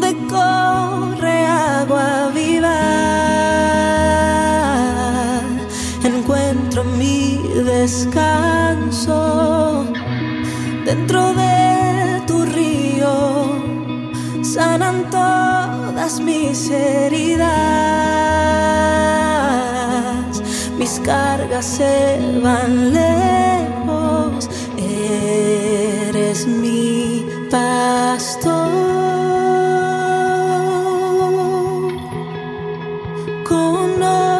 donde corre agua viva. Encuentro mi descanso dentro de tu río. Sanan todas mis heridas, mis cargas se van lejos. Eres mi pastor.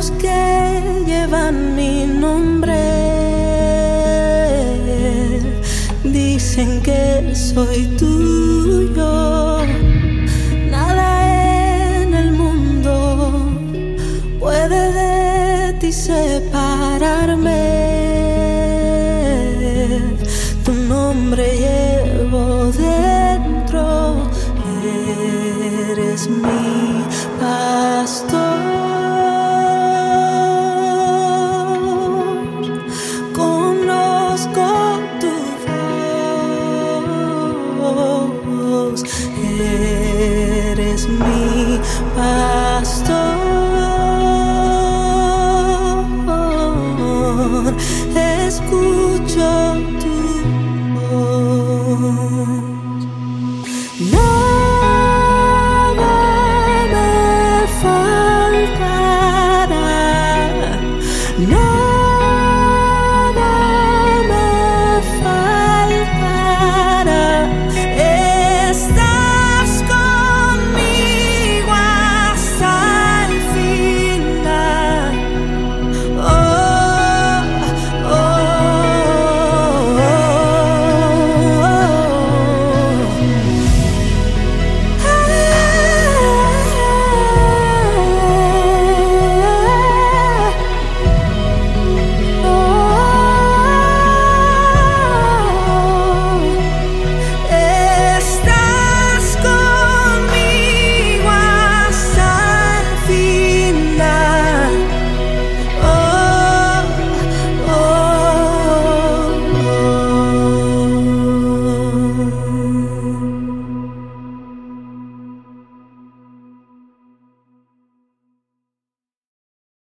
manos que llevan mi nombre. Dicen que soy tuyo. Nada en el mundo puede de ti separarme. Tu nombre llevo dentro, eres mi pastor. eres mi pastor.